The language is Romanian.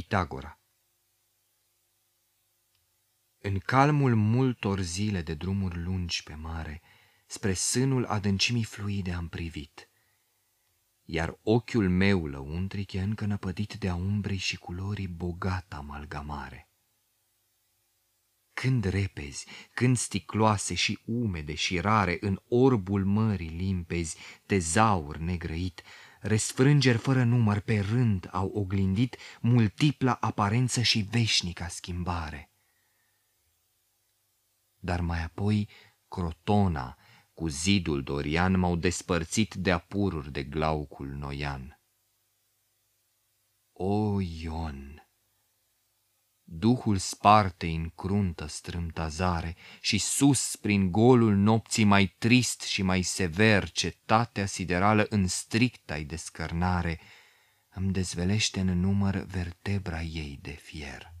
Pitagora În calmul multor zile de drumuri lungi pe mare, Spre sânul adâncimii fluide am privit, Iar ochiul meu lăuntric e încă năpădit de-a umbrii și culorii bogat amalgamare. Când repezi, când sticloase și umede și rare În orbul mării limpezi, tezaur negrăit, Resfrângeri fără număr pe rând au oglindit Multipla aparență și veșnica schimbare. Dar mai apoi crotona cu zidul dorian M-au despărțit de apururi de glaucul noian. O, Ion! Duhul sparte în cruntă strâmtazare și sus prin golul nopții mai trist și mai sever cetatea siderală în stricta-i descărnare îmi dezvelește în număr vertebra ei de fier.